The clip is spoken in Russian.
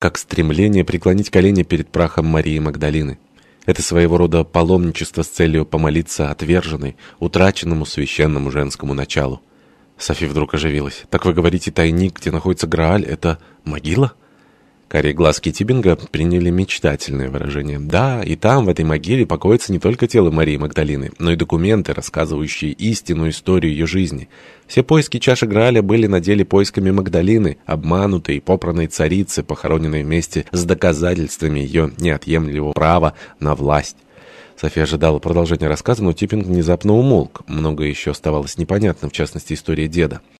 как стремление преклонить колени перед прахом Марии Магдалины. Это своего рода паломничество с целью помолиться отверженной, утраченному священному женскому началу. Софи вдруг оживилась. «Так вы говорите, тайник, где находится Грааль, это могила?» Карие глазки Тибинга приняли мечтательное выражение. Да, и там, в этой могиле, покоится не только тело Марии Магдалины, но и документы, рассказывающие истинную историю ее жизни. Все поиски чаши Грааля были на деле поисками Магдалины, обманутой и попранной царицы, похороненной вместе с доказательствами ее неотъемлемого права на власть. София ожидала продолжения рассказа, но Типпинг внезапно умолк. Многое еще оставалось непонятным, в частности, история деда.